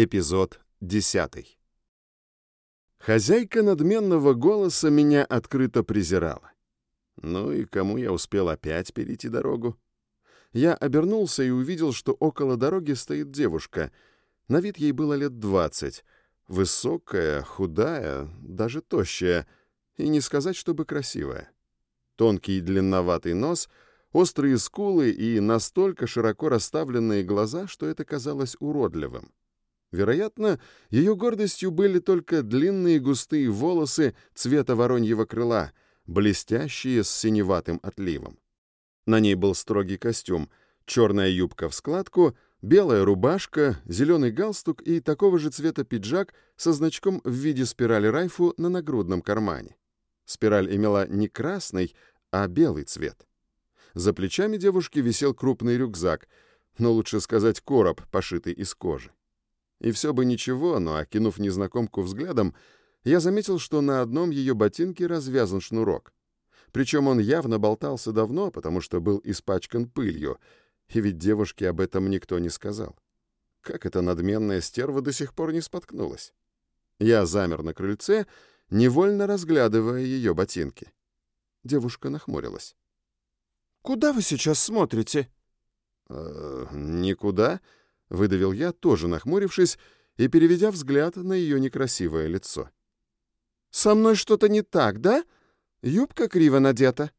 Эпизод 10. Хозяйка надменного голоса меня открыто презирала. Ну и кому я успел опять перейти дорогу? Я обернулся и увидел, что около дороги стоит девушка. На вид ей было лет двадцать. Высокая, худая, даже тощая. И не сказать, чтобы красивая. Тонкий длинноватый нос, острые скулы и настолько широко расставленные глаза, что это казалось уродливым. Вероятно, ее гордостью были только длинные густые волосы цвета вороньего крыла, блестящие с синеватым отливом. На ней был строгий костюм, черная юбка в складку, белая рубашка, зеленый галстук и такого же цвета пиджак со значком в виде спирали Райфу на нагрудном кармане. Спираль имела не красный, а белый цвет. За плечами девушки висел крупный рюкзак, но лучше сказать короб, пошитый из кожи. И все бы ничего, но, окинув незнакомку взглядом, я заметил, что на одном ее ботинке развязан шнурок. Причем он явно болтался давно, потому что был испачкан пылью, и ведь девушке об этом никто не сказал. Как эта надменная стерва до сих пор не споткнулась? Я замер на крыльце, невольно разглядывая ее ботинки. Девушка нахмурилась. «Куда вы сейчас смотрите?» «Э, «Никуда», — выдавил я, тоже нахмурившись и переведя взгляд на ее некрасивое лицо. «Со мной что-то не так, да? Юбка криво надета».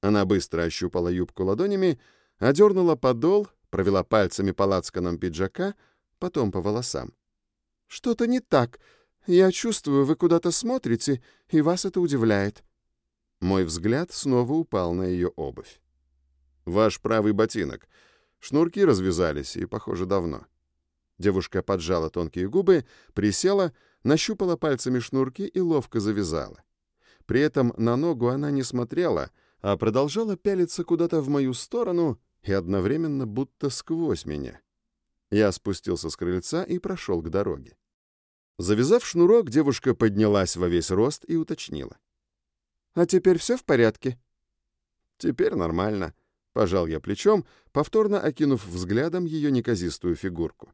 Она быстро ощупала юбку ладонями, одернула подол, провела пальцами по лацканам пиджака, потом по волосам. «Что-то не так. Я чувствую, вы куда-то смотрите, и вас это удивляет». Мой взгляд снова упал на ее обувь. «Ваш правый ботинок. Шнурки развязались, и, похоже, давно. Девушка поджала тонкие губы, присела, нащупала пальцами шнурки и ловко завязала. При этом на ногу она не смотрела, а продолжала пялиться куда-то в мою сторону и одновременно будто сквозь меня. Я спустился с крыльца и прошел к дороге. Завязав шнурок, девушка поднялась во весь рост и уточнила. «А теперь все в порядке?» «Теперь нормально», Пожал я плечом, повторно окинув взглядом ее неказистую фигурку.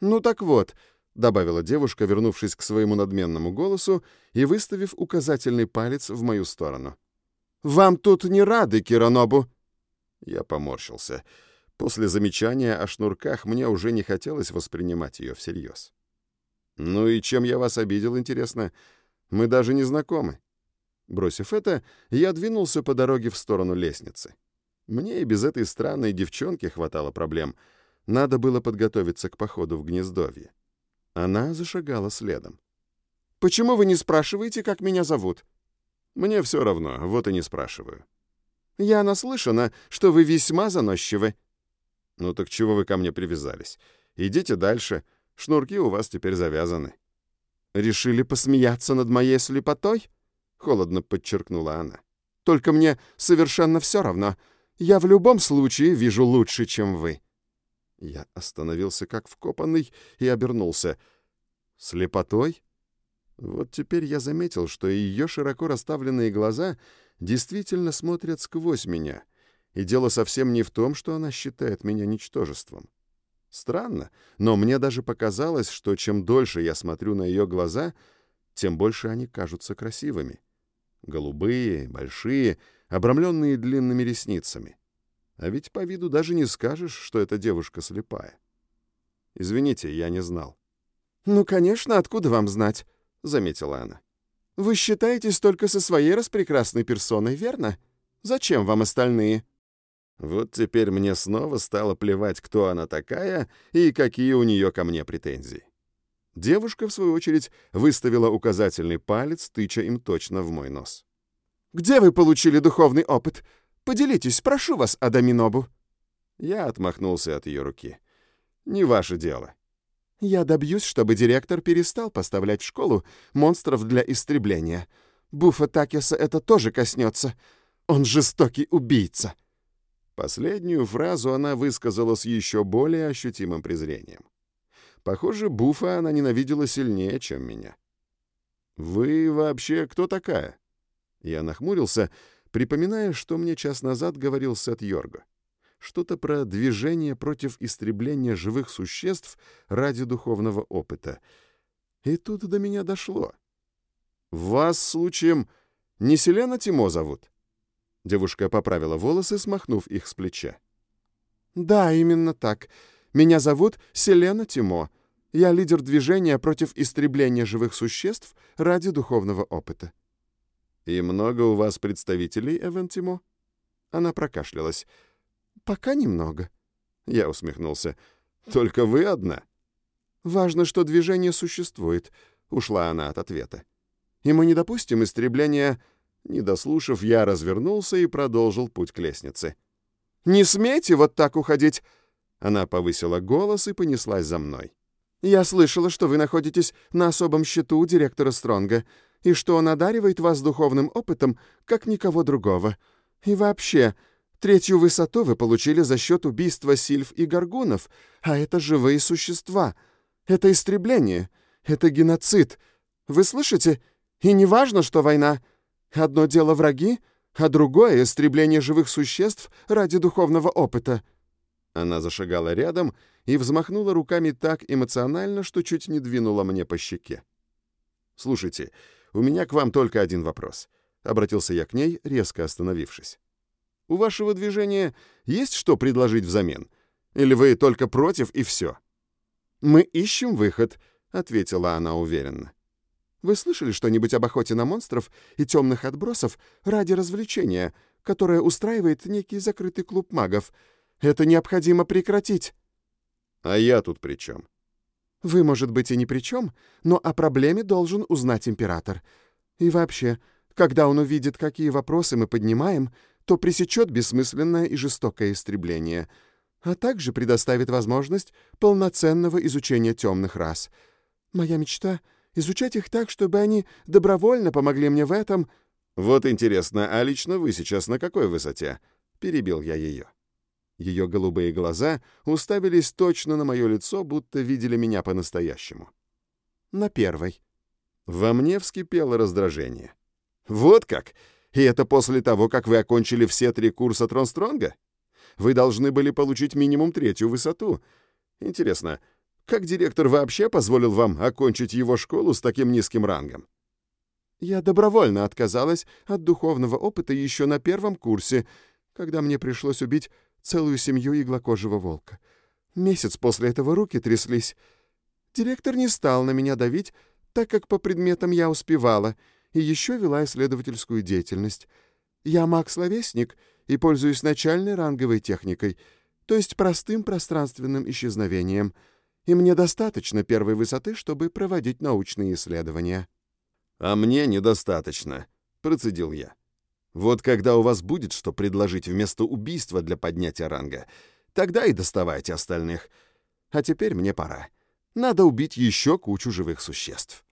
«Ну так вот», — добавила девушка, вернувшись к своему надменному голосу и выставив указательный палец в мою сторону. «Вам тут не рады, Киранобу?» Я поморщился. После замечания о шнурках мне уже не хотелось воспринимать ее всерьез. «Ну и чем я вас обидел, интересно? Мы даже не знакомы». Бросив это, я двинулся по дороге в сторону лестницы. Мне и без этой странной девчонки хватало проблем. Надо было подготовиться к походу в гнездовье. Она зашагала следом. «Почему вы не спрашиваете, как меня зовут?» «Мне все равно, вот и не спрашиваю». «Я наслышана, что вы весьма заносчивы». «Ну так чего вы ко мне привязались? Идите дальше. Шнурки у вас теперь завязаны». «Решили посмеяться над моей слепотой?» — холодно подчеркнула она. «Только мне совершенно все равно. Я в любом случае вижу лучше, чем вы». Я остановился как вкопанный и обернулся. «Слепотой?» Вот теперь я заметил, что ее широко расставленные глаза действительно смотрят сквозь меня, и дело совсем не в том, что она считает меня ничтожеством. Странно, но мне даже показалось, что чем дольше я смотрю на ее глаза, тем больше они кажутся красивыми. Голубые, большие, обрамленные длинными ресницами. А ведь по виду даже не скажешь, что эта девушка слепая. Извините, я не знал. «Ну, конечно, откуда вам знать?» — заметила она. «Вы считаетесь только со своей распрекрасной персоной, верно? Зачем вам остальные?» Вот теперь мне снова стало плевать, кто она такая и какие у нее ко мне претензии. Девушка, в свою очередь, выставила указательный палец, тыча им точно в мой нос. Где вы получили духовный опыт? Поделитесь, прошу вас, Адаминобу». Я отмахнулся от ее руки. «Не ваше дело». «Я добьюсь, чтобы директор перестал поставлять в школу монстров для истребления. Буфа Такеса это тоже коснется. Он жестокий убийца». Последнюю фразу она высказала с еще более ощутимым презрением. Похоже, Буфа она ненавидела сильнее, чем меня. «Вы вообще кто такая?» Я нахмурился, припоминая, что мне час назад говорил Сет Йорга. что-то про движение против истребления живых существ ради духовного опыта. И тут до меня дошло. «Вас, случаем, не Селена Тимо зовут?» Девушка поправила волосы, смахнув их с плеча. «Да, именно так. Меня зовут Селена Тимо. Я лидер движения против истребления живых существ ради духовного опыта». «И много у вас представителей, Эвен Тимо?» Она прокашлялась. «Пока немного». Я усмехнулся. «Только вы одна?» «Важно, что движение существует», — ушла она от ответа. «И мы не допустим истребления...» Не дослушав, я развернулся и продолжил путь к лестнице. «Не смейте вот так уходить!» Она повысила голос и понеслась за мной. «Я слышала, что вы находитесь на особом счету у директора Стронга, и что он одаривает вас духовным опытом, как никого другого. И вообще, третью высоту вы получили за счет убийства сильф и горгунов, а это живые существа. Это истребление, это геноцид. Вы слышите? И не важно, что война. Одно дело враги, а другое — истребление живых существ ради духовного опыта». Она зашагала рядом и взмахнула руками так эмоционально, что чуть не двинула мне по щеке. «Слушайте, у меня к вам только один вопрос. Обратился я к ней, резко остановившись. «У вашего движения есть что предложить взамен? Или вы только против и все?» «Мы ищем выход», — ответила она уверенно. «Вы слышали что-нибудь об охоте на монстров и темных отбросов ради развлечения, которое устраивает некий закрытый клуб магов? Это необходимо прекратить». «А я тут при чем?» «Вы, может быть, и ни при чем, но о проблеме должен узнать император. И вообще, когда он увидит, какие вопросы мы поднимаем, то пресечет бессмысленное и жестокое истребление, а также предоставит возможность полноценного изучения темных рас. Моя мечта — изучать их так, чтобы они добровольно помогли мне в этом. «Вот интересно, а лично вы сейчас на какой высоте?» — перебил я ее. Ее голубые глаза уставились точно на мое лицо, будто видели меня по-настоящему. «На первой». Во мне вскипело раздражение. «Вот как? И это после того, как вы окончили все три курса Тронстронга? Вы должны были получить минимум третью высоту. Интересно, как директор вообще позволил вам окончить его школу с таким низким рангом?» «Я добровольно отказалась от духовного опыта еще на первом курсе, когда мне пришлось убить целую семью иглокожего волка. Месяц после этого руки тряслись. Директор не стал на меня давить, так как по предметам я успевала — и еще вела исследовательскую деятельность. Я маг-словесник и пользуюсь начальной ранговой техникой, то есть простым пространственным исчезновением, и мне достаточно первой высоты, чтобы проводить научные исследования». «А мне недостаточно», — процедил я. «Вот когда у вас будет что предложить вместо убийства для поднятия ранга, тогда и доставайте остальных. А теперь мне пора. Надо убить еще кучу живых существ».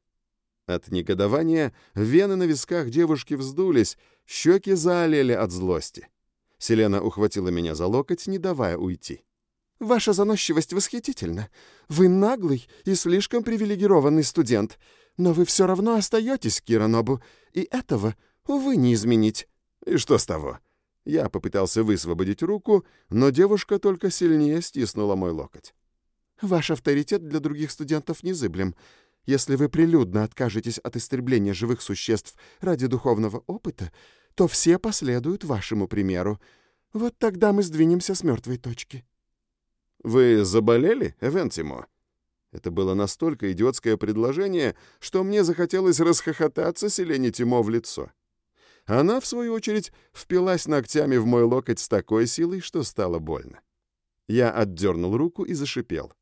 От негодования вены на висках девушки вздулись, щеки заолели от злости. Селена ухватила меня за локоть, не давая уйти. «Ваша заносчивость восхитительна. Вы наглый и слишком привилегированный студент, но вы все равно остаетесь Киранобу, и этого, увы, не изменить». «И что с того?» Я попытался высвободить руку, но девушка только сильнее стиснула мой локоть. «Ваш авторитет для других студентов незыблем. Если вы прилюдно откажетесь от истребления живых существ ради духовного опыта, то все последуют вашему примеру. Вот тогда мы сдвинемся с мертвой точки». «Вы заболели, Эвентимо?» Это было настолько идиотское предложение, что мне захотелось расхохотаться Селене Тимо в лицо. Она, в свою очередь, впилась ногтями в мой локоть с такой силой, что стало больно. Я отдернул руку и зашипел.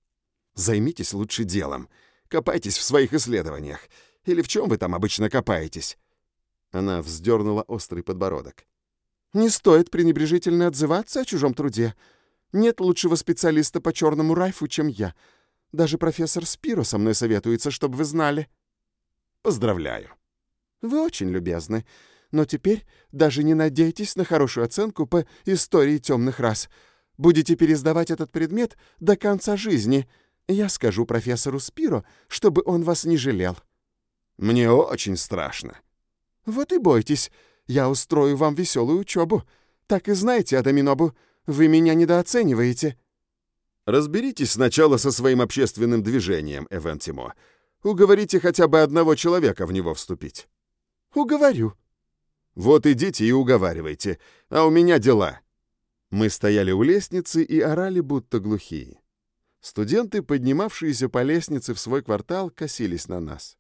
«Займитесь лучше делом. Копайтесь в своих исследованиях. Или в чем вы там обычно копаетесь?» Она вздернула острый подбородок. «Не стоит пренебрежительно отзываться о чужом труде. Нет лучшего специалиста по черному райфу, чем я. Даже профессор Спиро со мной советуется, чтобы вы знали». «Поздравляю». «Вы очень любезны. Но теперь даже не надейтесь на хорошую оценку по истории темных рас. Будете пересдавать этот предмет до конца жизни — я скажу профессору Спиро, чтобы он вас не жалел». «Мне очень страшно». «Вот и бойтесь. Я устрою вам веселую учебу. Так и знаете, Адаминобу, Вы меня недооцениваете». «Разберитесь сначала со своим общественным движением, Эвен Тимо. Уговорите хотя бы одного человека в него вступить». «Уговорю». «Вот идите и уговаривайте, а у меня дела». Мы стояли у лестницы и орали, будто глухие. Студенты, поднимавшиеся по лестнице в свой квартал, косились на нас.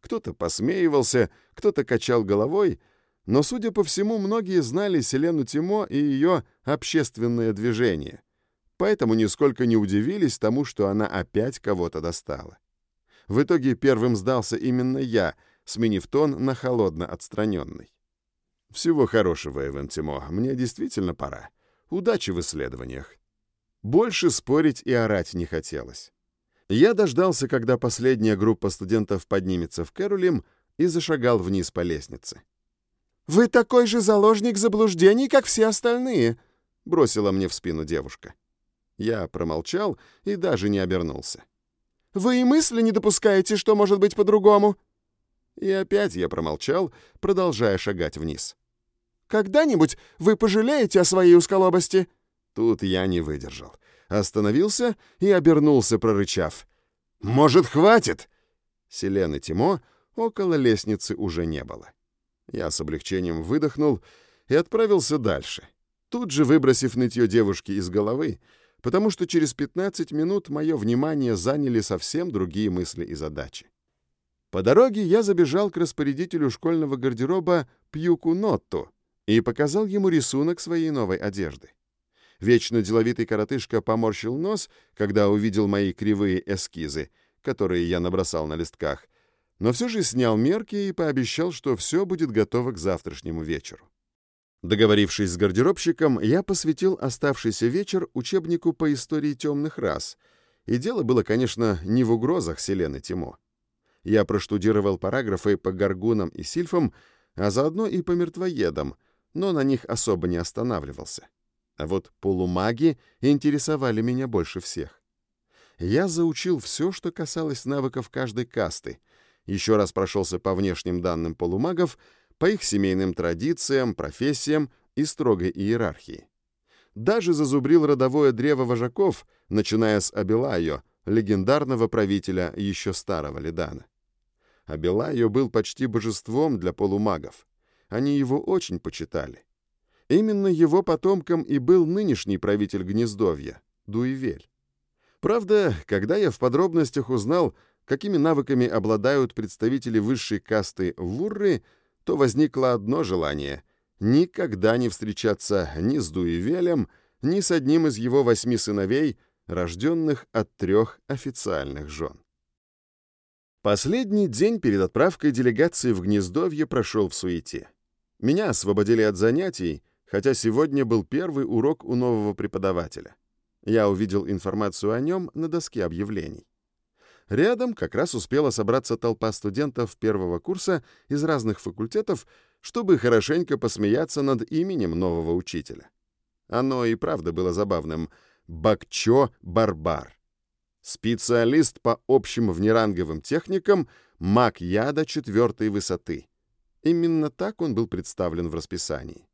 Кто-то посмеивался, кто-то качал головой, но, судя по всему, многие знали Селену Тимо и ее общественное движение, поэтому нисколько не удивились тому, что она опять кого-то достала. В итоге первым сдался именно я, сменив тон на холодно отстраненный. «Всего хорошего, Эвен Тимо, мне действительно пора. Удачи в исследованиях». Больше спорить и орать не хотелось. Я дождался, когда последняя группа студентов поднимется в Кэрулим, и зашагал вниз по лестнице. «Вы такой же заложник заблуждений, как все остальные», — бросила мне в спину девушка. Я промолчал и даже не обернулся. «Вы и мысли не допускаете, что может быть по-другому?» И опять я промолчал, продолжая шагать вниз. «Когда-нибудь вы пожалеете о своей усколобости?» Тут я не выдержал остановился и обернулся, прорычав. «Может, хватит?» Селены Тимо около лестницы уже не было. Я с облегчением выдохнул и отправился дальше, тут же выбросив нытье девушки из головы, потому что через 15 минут мое внимание заняли совсем другие мысли и задачи. По дороге я забежал к распорядителю школьного гардероба Пьюку Нотту и показал ему рисунок своей новой одежды. Вечно деловитый коротышка поморщил нос, когда увидел мои кривые эскизы, которые я набросал на листках, но все же снял мерки и пообещал, что все будет готово к завтрашнему вечеру. Договорившись с гардеробщиком, я посвятил оставшийся вечер учебнику по истории темных рас, и дело было, конечно, не в угрозах Селены Тимо. Я проштудировал параграфы по горгунам и сильфам, а заодно и по мертвоедам, но на них особо не останавливался. А вот полумаги интересовали меня больше всех. Я заучил все, что касалось навыков каждой касты, еще раз прошелся по внешним данным полумагов, по их семейным традициям, профессиям и строгой иерархии. Даже зазубрил родовое древо вожаков, начиная с Абилайо, легендарного правителя еще старого Ледана. Абилайо был почти божеством для полумагов. Они его очень почитали. Именно его потомком и был нынешний правитель Гнездовья, Дуевель. Правда, когда я в подробностях узнал, какими навыками обладают представители высшей касты Вурры, то возникло одно желание — никогда не встречаться ни с Дуевелем, ни с одним из его восьми сыновей, рожденных от трех официальных жен. Последний день перед отправкой делегации в Гнездовье прошел в суете. Меня освободили от занятий, хотя сегодня был первый урок у нового преподавателя. Я увидел информацию о нем на доске объявлений. Рядом как раз успела собраться толпа студентов первого курса из разных факультетов, чтобы хорошенько посмеяться над именем нового учителя. Оно и правда было забавным. Бакчо Барбар. Специалист по общим внеранговым техникам, маг яда четвертой высоты. Именно так он был представлен в расписании.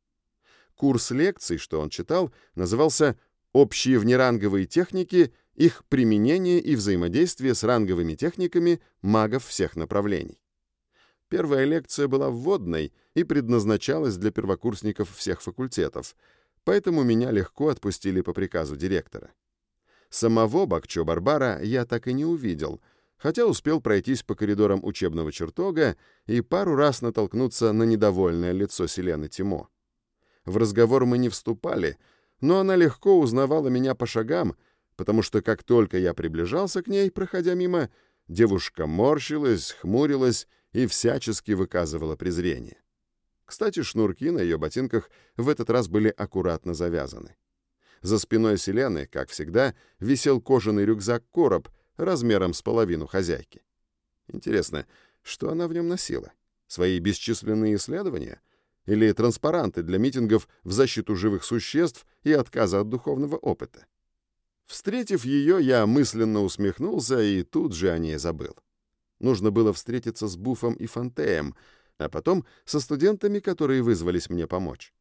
Курс лекций, что он читал, назывался «Общие внеранговые техники, их применение и взаимодействие с ранговыми техниками магов всех направлений». Первая лекция была вводной и предназначалась для первокурсников всех факультетов, поэтому меня легко отпустили по приказу директора. Самого Бакчо Барбара я так и не увидел, хотя успел пройтись по коридорам учебного чертога и пару раз натолкнуться на недовольное лицо Селены Тимо. В разговор мы не вступали, но она легко узнавала меня по шагам, потому что как только я приближался к ней, проходя мимо, девушка морщилась, хмурилась и всячески выказывала презрение. Кстати, шнурки на ее ботинках в этот раз были аккуратно завязаны. За спиной Селены, как всегда, висел кожаный рюкзак-короб размером с половину хозяйки. Интересно, что она в нем носила? Свои бесчисленные исследования? или транспаранты для митингов в защиту живых существ и отказа от духовного опыта. Встретив ее, я мысленно усмехнулся и тут же о ней забыл. Нужно было встретиться с Буфом и Фантеем, а потом со студентами, которые вызвались мне помочь.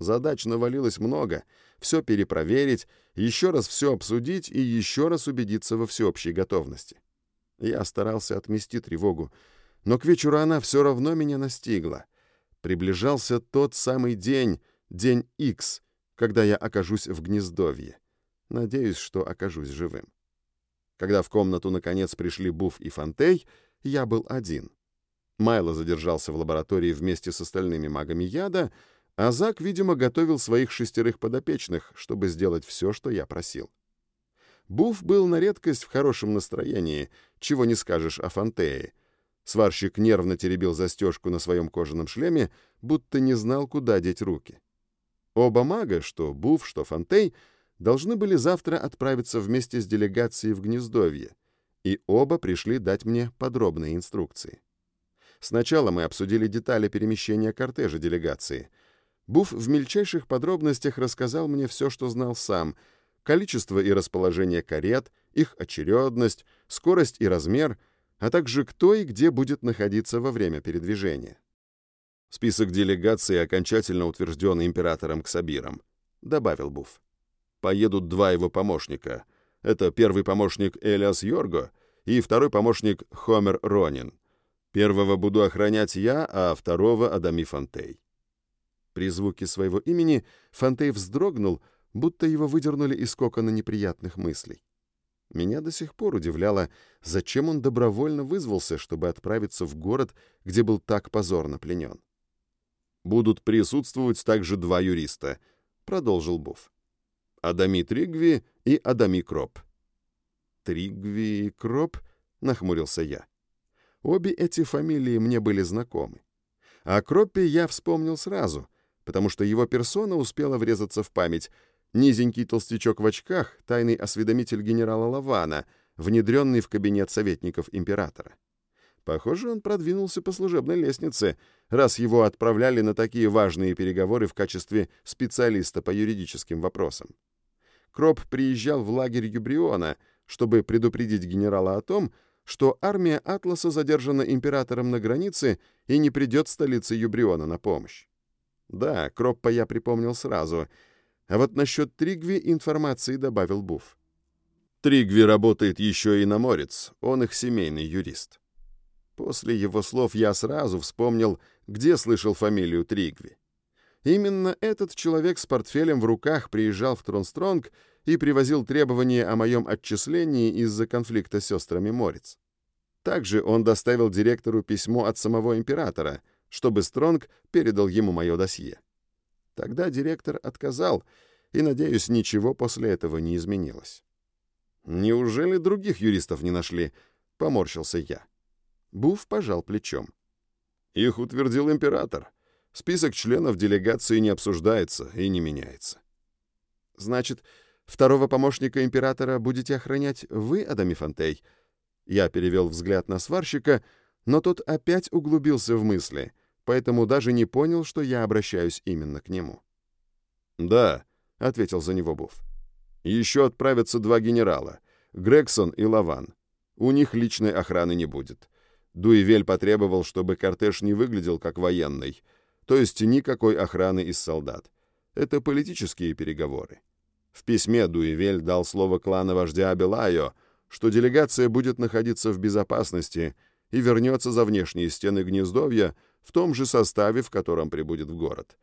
Задач навалилось много. Все перепроверить, еще раз все обсудить и еще раз убедиться во всеобщей готовности. Я старался отмести тревогу, но к вечеру она все равно меня настигла. Приближался тот самый день, день X, когда я окажусь в гнездовье. Надеюсь, что окажусь живым. Когда в комнату наконец пришли Буф и Фантей, я был один. Майло задержался в лаборатории вместе с остальными магами яда, а Зак, видимо, готовил своих шестерых подопечных, чтобы сделать все, что я просил. Буф был на редкость в хорошем настроении, чего не скажешь о Фантее. Сварщик нервно теребил застежку на своем кожаном шлеме, будто не знал, куда деть руки. Оба мага, что Буф, что Фантей, должны были завтра отправиться вместе с делегацией в Гнездовье, и оба пришли дать мне подробные инструкции. Сначала мы обсудили детали перемещения кортежа делегации — Буф в мельчайших подробностях рассказал мне все, что знал сам. Количество и расположение карет, их очередность, скорость и размер, а также кто и где будет находиться во время передвижения. Список делегации окончательно утвержден императором Ксабиром, добавил Буф. Поедут два его помощника. Это первый помощник Элиас Йорго и второй помощник Хомер Ронин. Первого буду охранять я, а второго — Адами Фонтей. При звуке своего имени Фантей вздрогнул, будто его выдернули из кокона неприятных мыслей. Меня до сих пор удивляло, зачем он добровольно вызвался, чтобы отправиться в город, где был так позорно пленен. «Будут присутствовать также два юриста», — продолжил Буф. «Адами Тригви и Адами Кроп». «Тригви и Кроп?» — нахмурился я. Обе эти фамилии мне были знакомы. О Кроппе я вспомнил сразу — потому что его персона успела врезаться в память. Низенький толстячок в очках, тайный осведомитель генерала Лавана, внедренный в кабинет советников императора. Похоже, он продвинулся по служебной лестнице, раз его отправляли на такие важные переговоры в качестве специалиста по юридическим вопросам. Кроп приезжал в лагерь Юбриона, чтобы предупредить генерала о том, что армия Атласа задержана императором на границе и не придет столице Юбриона на помощь. Да, Кроппа я припомнил сразу. А вот насчет Тригви информации добавил Буф. Тригви работает еще и на Морец, он их семейный юрист. После его слов я сразу вспомнил, где слышал фамилию Тригви. Именно этот человек с портфелем в руках приезжал в Тронстронг и привозил требования о моем отчислении из-за конфликта с сестрами Морец. Также он доставил директору письмо от самого императора — чтобы Стронг передал ему мое досье. Тогда директор отказал, и, надеюсь, ничего после этого не изменилось. «Неужели других юристов не нашли?» — поморщился я. Буф пожал плечом. «Их утвердил император. Список членов делегации не обсуждается и не меняется». «Значит, второго помощника императора будете охранять вы, Адамифантей?» Я перевел взгляд на сварщика, но тот опять углубился в мысли — поэтому даже не понял, что я обращаюсь именно к нему. «Да», — ответил за него Буф. «Еще отправятся два генерала, Грегсон и Лаван. У них личной охраны не будет. Дуивель потребовал, чтобы кортеж не выглядел как военный, то есть никакой охраны из солдат. Это политические переговоры. В письме Дуивель дал слово клана вождя Абелайо, что делегация будет находиться в безопасности и вернется за внешние стены гнездовья, в том же составе, в котором прибудет в город.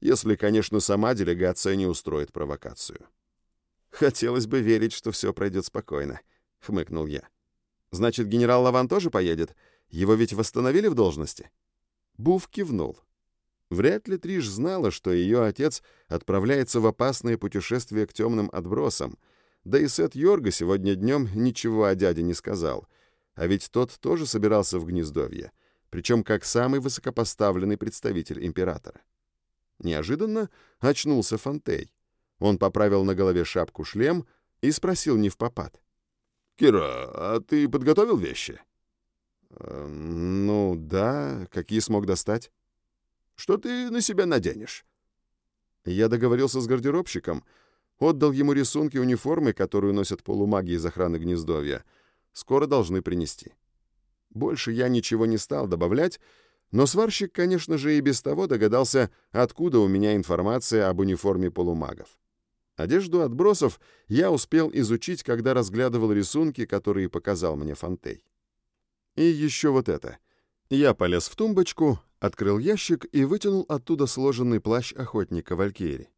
Если, конечно, сама делегация не устроит провокацию. «Хотелось бы верить, что все пройдет спокойно», — хмыкнул я. «Значит, генерал Лаван тоже поедет? Его ведь восстановили в должности?» Буф кивнул. Вряд ли Триш знала, что ее отец отправляется в опасное путешествие к темным отбросам, да и Сет Йорга сегодня днем ничего о дяде не сказал, а ведь тот тоже собирался в гнездовье — причем как самый высокопоставленный представитель императора. Неожиданно очнулся Фонтей. Он поправил на голове шапку-шлем и спросил не в попад. «Кира, а ты подготовил вещи?» э, «Ну, да. Какие смог достать?» «Что ты на себя наденешь?» Я договорился с гардеробщиком, отдал ему рисунки униформы, которую носят полумаги из охраны гнездовья. Скоро должны принести. Больше я ничего не стал добавлять, Но сварщик, конечно же, и без того догадался, откуда у меня информация об униформе полумагов. Одежду отбросов я успел изучить, когда разглядывал рисунки, которые показал мне Фонтей. И еще вот это. Я полез в тумбочку, открыл ящик и вытянул оттуда сложенный плащ охотника Валькири.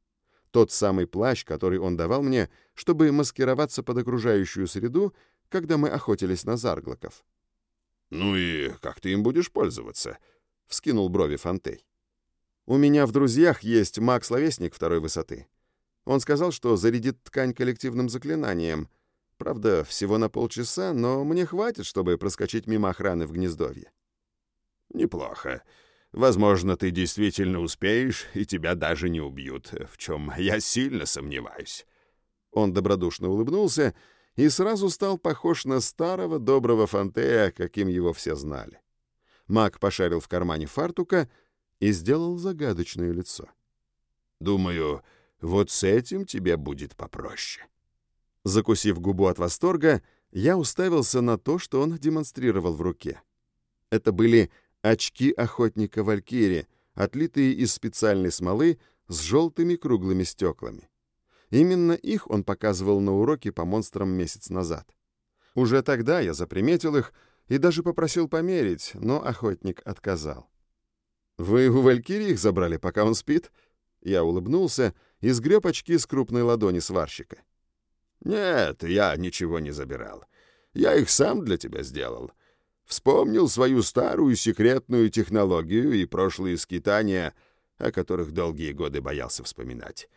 Тот самый плащ, который он давал мне, чтобы маскироваться под окружающую среду, когда мы охотились на зарглоков. «Ну и как ты им будешь пользоваться?» — вскинул брови Фонтей. «У меня в друзьях есть маг-словесник второй высоты. Он сказал, что зарядит ткань коллективным заклинанием. Правда, всего на полчаса, но мне хватит, чтобы проскочить мимо охраны в гнездовье». «Неплохо. Возможно, ты действительно успеешь, и тебя даже не убьют, в чем я сильно сомневаюсь». Он добродушно улыбнулся и сразу стал похож на старого доброго Фантея, каким его все знали. Маг пошарил в кармане фартука и сделал загадочное лицо. «Думаю, вот с этим тебе будет попроще». Закусив губу от восторга, я уставился на то, что он демонстрировал в руке. Это были очки охотника Валькирии, отлитые из специальной смолы с желтыми круглыми стеклами. Именно их он показывал на уроке по монстрам месяц назад. Уже тогда я заприметил их и даже попросил померить, но охотник отказал. «Вы у Валькирии их забрали, пока он спит?» Я улыбнулся и сгреб очки с крупной ладони сварщика. «Нет, я ничего не забирал. Я их сам для тебя сделал. Вспомнил свою старую секретную технологию и прошлые скитания, о которых долгие годы боялся вспоминать.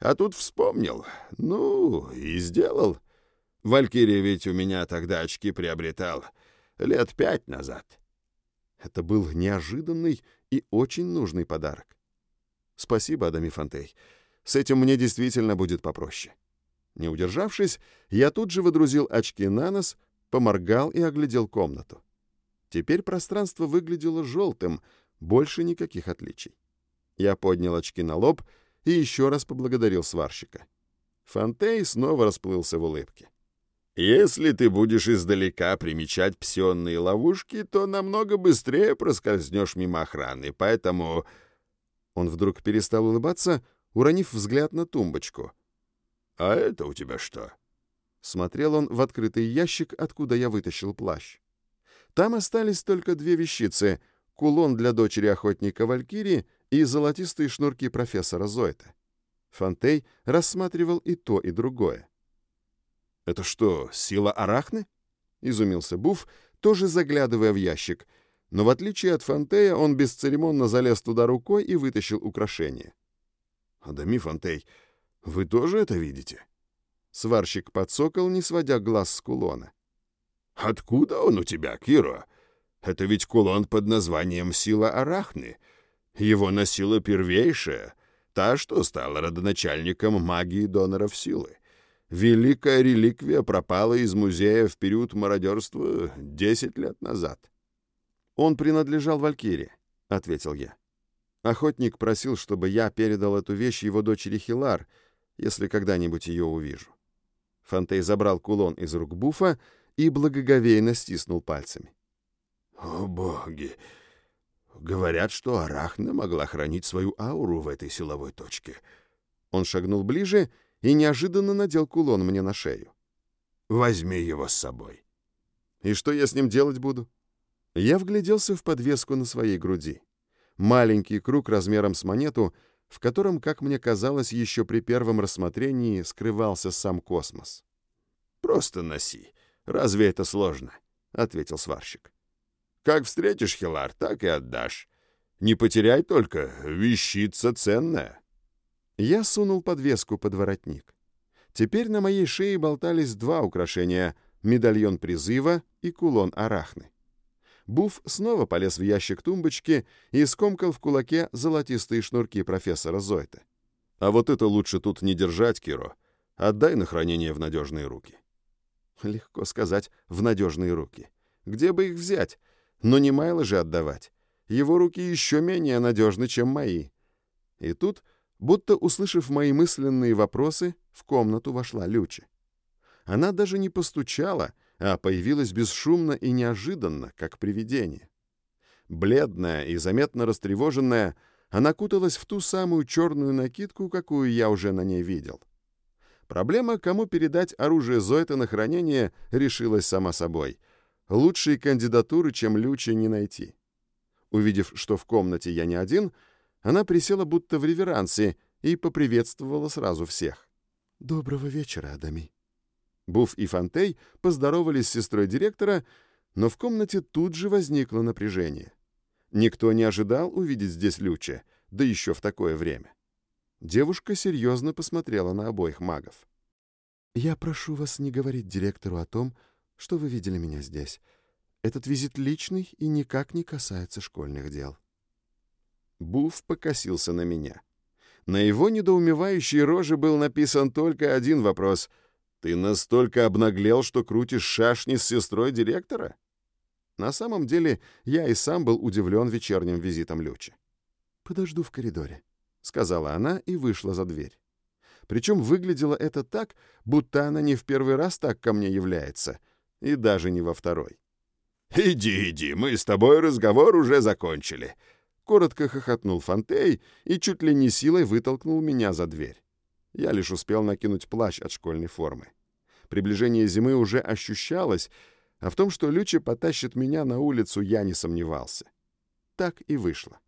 А тут вспомнил. Ну, и сделал. Валькирия ведь у меня тогда очки приобретал лет пять назад. Это был неожиданный и очень нужный подарок. Спасибо, Адами Фонтей. С этим мне действительно будет попроще. Не удержавшись, я тут же выдрузил очки на нос, поморгал и оглядел комнату. Теперь пространство выглядело желтым, больше никаких отличий. Я поднял очки на лоб и еще раз поблагодарил сварщика. Фонтей снова расплылся в улыбке. Если ты будешь издалека примечать псионные ловушки, то намного быстрее проскользнешь мимо охраны, поэтому...» Он вдруг перестал улыбаться, уронив взгляд на тумбочку. «А это у тебя что?» Смотрел он в открытый ящик, откуда я вытащил плащ. Там остались только две вещицы — кулон для дочери охотника Валькирии и золотистые шнурки профессора Зойта. Фонтей рассматривал и то, и другое. «Это что, сила арахны?» — изумился Буф, тоже заглядывая в ящик. Но в отличие от Фонтея, он бесцеремонно залез туда рукой и вытащил украшение. «Адами, Фонтей, вы тоже это видите?» Сварщик подсокол, не сводя глаз с кулона. «Откуда он у тебя, Киро? Это ведь кулон под названием «Сила Арахны». Его носила первейшая, та, что стала родоначальником магии доноров силы. Великая реликвия пропала из музея в период мародерства 10 лет назад. «Он принадлежал Валькирии», — ответил я. Охотник просил, чтобы я передал эту вещь его дочери Хилар, если когда-нибудь ее увижу. Фантей забрал кулон из рук Буфа и благоговейно стиснул пальцами. «О, боги! Говорят, что Арахна могла хранить свою ауру в этой силовой точке». Он шагнул ближе и неожиданно надел кулон мне на шею. «Возьми его с собой». «И что я с ним делать буду?» Я вгляделся в подвеску на своей груди. Маленький круг размером с монету, в котором, как мне казалось, еще при первом рассмотрении скрывался сам космос. «Просто носи. Разве это сложно?» — ответил сварщик. «Как встретишь Хилар, так и отдашь. Не потеряй только, вещица ценная». Я сунул подвеску под воротник. Теперь на моей шее болтались два украшения — медальон призыва и кулон арахны. Буф снова полез в ящик тумбочки и скомкал в кулаке золотистые шнурки профессора Зойта. «А вот это лучше тут не держать, Киро. Отдай на хранение в надежные руки». Легко сказать, в надежные руки. Где бы их взять? Но не Майло же отдавать. Его руки еще менее надежны, чем мои. И тут Будто услышав мои мысленные вопросы, в комнату вошла Люча. Она даже не постучала, а появилась бесшумно и неожиданно, как привидение. Бледная и заметно растревоженная, она куталась в ту самую черную накидку, какую я уже на ней видел. Проблема, кому передать оружие Зойта на хранение, решилась сама собой. Лучшей кандидатуры, чем Лючи, не найти. Увидев, что в комнате я не один, она присела будто в реверансе и поприветствовала сразу всех. «Доброго вечера, Адами». Буф и Фонтей поздоровались с сестрой директора, но в комнате тут же возникло напряжение. Никто не ожидал увидеть здесь Люча, да еще в такое время. Девушка серьезно посмотрела на обоих магов. «Я прошу вас не говорить директору о том, что вы видели меня здесь. Этот визит личный и никак не касается школьных дел». Буф покосился на меня. На его недоумевающей роже был написан только один вопрос. «Ты настолько обнаглел, что крутишь шашни с сестрой директора?» На самом деле, я и сам был удивлен вечерним визитом Лючи. «Подожду в коридоре», — сказала она и вышла за дверь. Причем выглядело это так, будто она не в первый раз так ко мне является, и даже не во второй. «Иди, иди, мы с тобой разговор уже закончили», — коротко хохотнул Фонтей и чуть ли не силой вытолкнул меня за дверь. Я лишь успел накинуть плащ от школьной формы. Приближение зимы уже ощущалось, а в том, что Лючи потащит меня на улицу, я не сомневался. Так и вышло.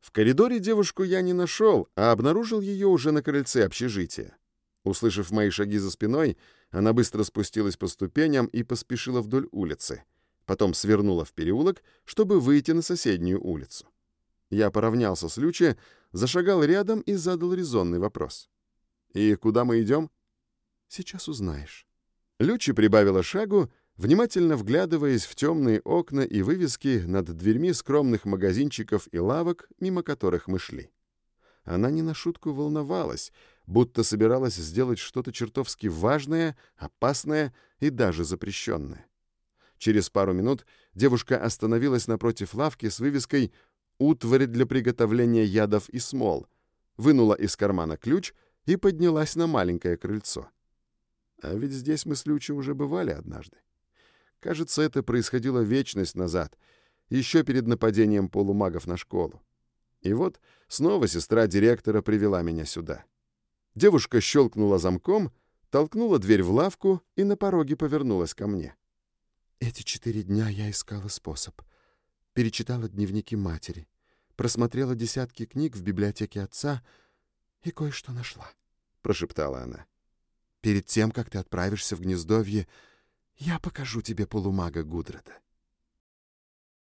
В коридоре девушку я не нашел, а обнаружил ее уже на крыльце общежития. Услышав мои шаги за спиной, она быстро спустилась по ступеням и поспешила вдоль улицы. Потом свернула в переулок, чтобы выйти на соседнюю улицу. Я поравнялся с Лючи, зашагал рядом и задал резонный вопрос. «И куда мы идем?» «Сейчас узнаешь». Лючи прибавила шагу внимательно вглядываясь в темные окна и вывески над дверьми скромных магазинчиков и лавок, мимо которых мы шли. Она не на шутку волновалась, будто собиралась сделать что-то чертовски важное, опасное и даже запрещенное. Через пару минут девушка остановилась напротив лавки с вывеской «Утварь для приготовления ядов и смол», вынула из кармана ключ и поднялась на маленькое крыльцо. А ведь здесь мы с Лючей уже бывали однажды. Кажется, это происходило вечность назад, еще перед нападением полумагов на школу. И вот снова сестра директора привела меня сюда. Девушка щелкнула замком, толкнула дверь в лавку и на пороге повернулась ко мне. «Эти четыре дня я искала способ. Перечитала дневники матери, просмотрела десятки книг в библиотеке отца и кое-что нашла», — прошептала она. «Перед тем, как ты отправишься в гнездовье, я покажу тебе полумага Гудрода.